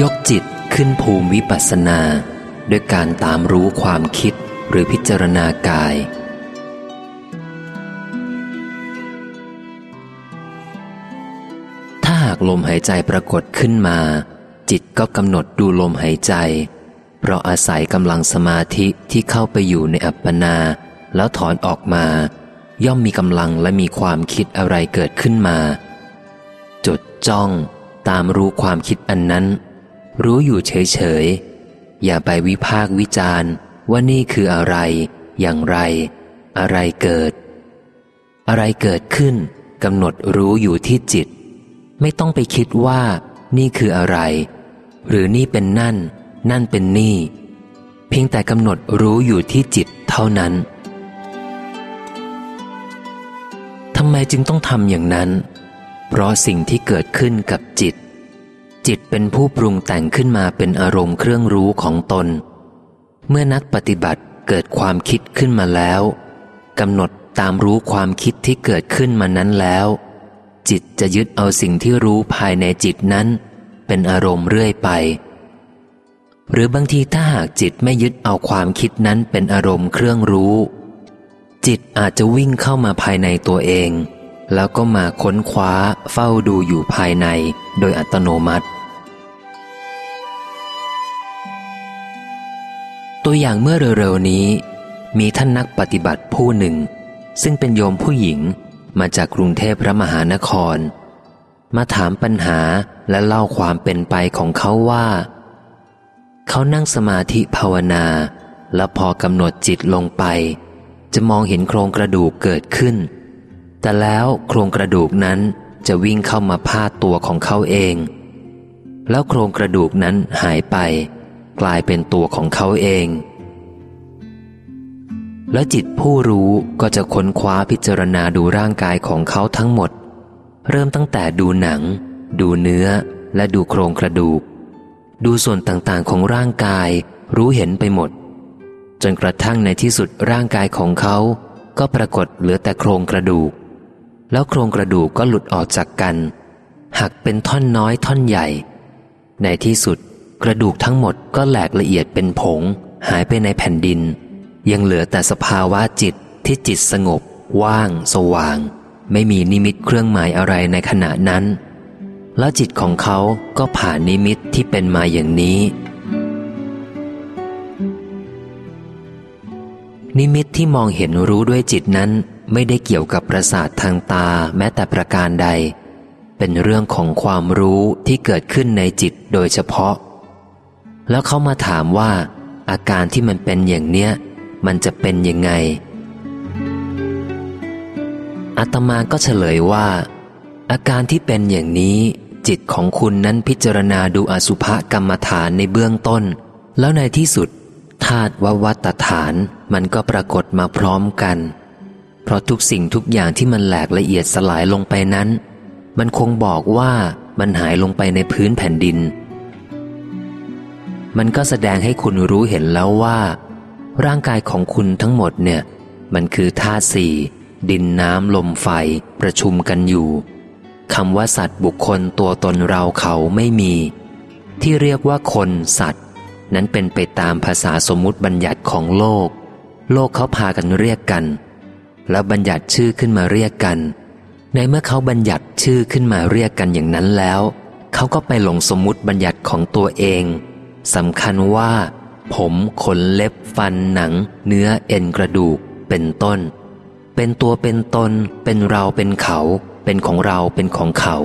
ยกจิตขึ้นภูมิวิปัสสนา ด้วยการตามรู้ความคิดหรือพิจารณากาย ถ้าหากลมหายใจปรากฏขึ้นมา จิตก็กำหนดดูลมหายใจ เพราะอาศัยกำลังสมาธิที่เข้าไปอยู่ในอัปปนา แล้วถอนออกมา ย่อมมีกำลังและมีความคิดอะไรเกิดขึ้นมา จดจ้องตามรู้ความคิดอันนั้น รู้อยู่เฉยๆ อย่าไปวิพากวิจารณ์ว่านี่คืออะไร อย่างไร อะไรเกิด อะไรเกิดขึ้นกำหนดรู้อยู่ที่จิต ไม่ต้องไปคิดว่า นี่คืออะไร หรือนี่เป็นนั่น นั่นเป็นนี่ เพียงแต่กำหนดรู้อยู่ที่จิตเท่านั้นทำไมจึงต้องทำอย่างนั้น เพราะสิ่งที่เกิดขึ้นกับจิต จิตเป็นผู้ปรุงแต่งขึ้นมาเป็นอารมณ์เครื่องรู้ของตน เมื่อนักปฏิบัติเกิดความคิดขึ้นมาแล้วกำหนดตามรู้ความคิดที่เกิดขึ้นมานั้นแล้ว จิตจะยึดเอาสิ่งที่รู้ภายในจิตนั้น เป็นอารมณ์เรื่อยไป หรือบางทีถ้าหากจิตไม่ยึดเอาความคิดนั้นเป็นอารมณ์เครื่องรู้ จิตอาจจะวิ่งเข้ามาภายในตัวเอง แล้วก็มาค้นคว้าเฝ้าดูอยู่ภายในโดยอัตโนมัติ ตัวอย่างเมื่อเร็วๆนี้ มีท่านนักปฏิบัติผู้หนึ่ง ซึ่งเป็นโยมผู้หญิงมาจากกรุงเทพพระมหานคร มาถามปัญหาและเล่าความเป็นไปของเขาว่า เขานั่งสมาธิภาวนา แล้วพอกำหนดจิตลงไป จะมองเห็นโครงกระดูกเกิดขึ้น แต่แล้วโครงกระดูกนั้นจะวิ่งเข้ามาพาดตัวของเขาเอง แล้วโครงกระดูกนั้นหายไป กลายเป็นตัวของเขาเอง และจิตผู้รู้ก็จะค้นคว้าพิจารณาดูร่างกายของเขาทั้งหมด เริ่มตั้งแต่ดูหนัง ดูเนื้อและดูโครงกระดูก ดูส่วนต่างๆของร่างกายรู้เห็นไปหมด จนกระทั่งในที่สุดร่างกายของเขา ก็ปรากฏเหลือแต่โครงกระดูก แล้วโครงกระดูกก็หลุดออกจากกันหักเป็นท่อนน้อยท่อนใหญ่ ในที่สุด กระดูกทั้งหมดก็แหลกละเอียดเป็นผง หายไปในแผ่นดิน ยังเหลือแต่สภาวะจิตที่จิตสงบ ว่าง สว่าง ไม่มีนิมิตเครื่องหมายอะไรในขณะนั้น แล้วจิตของเขาก็ผ่านนิมิตที่เป็นมาอย่างนี้ นิมิตที่มองเห็นรู้ด้วยจิตนั้นไม่ได้เกี่ยวกับประสาททางตาแม้แต่ประการใด เป็นเรื่องของความรู้ที่เกิดขึ้นในจิตโดยเฉพาะ แล้วเขามาถามว่า อาการที่มันเป็นอย่างเนี้ย มันจะเป็นยังไงอาตมาก็เฉลยว่า อาการที่เป็นอย่างนี้จิตของคุณนั้นพิจารณาดูอสุภกรรมฐานในเบื้องต้น แล้วในที่สุดธาตุววัตฐานมันก็ปรากฏมาพร้อมกัน เพราะทุกสิ่งทุกอย่างที่มันแหลกละเอียดสลายลงไปนั้น มันคงบอกว่ามันหายลงไปในพื้นแผ่นดิน มันก็แสดงให้คุณรู้เห็นแล้วว่า ร่างกายของคุณทั้งหมดเนี่ย มันคือธาตุสี่ดินน้ำลมไฟประชุมกันอยู่คำว่าสัตว์บุคคลตัวตนเราเขาไม่มี ที่เรียกว่าคนสัตว์ นั้นเป็นไปตามภาษาสมมุติบัญญัติของโลก โลกเขาพากันเรียกกัน แล้วบัญญัติชื่อขึ้นมาเรียกกัน ในเมื่อเขาบัญญัติชื่อขึ้นมาเรียกกันอย่างนั้นแล้ว เขาก็ไปหลงสมมุติบัญญัติของตัวเอง สำคัญว่า ผมขนเล็บฟันหนัง เนื้อเอ็นกระดูก เป็นต้น เป็นตัวเป็นตน เป็นเราเป็นเขา เป็นของเราเป็นของเขา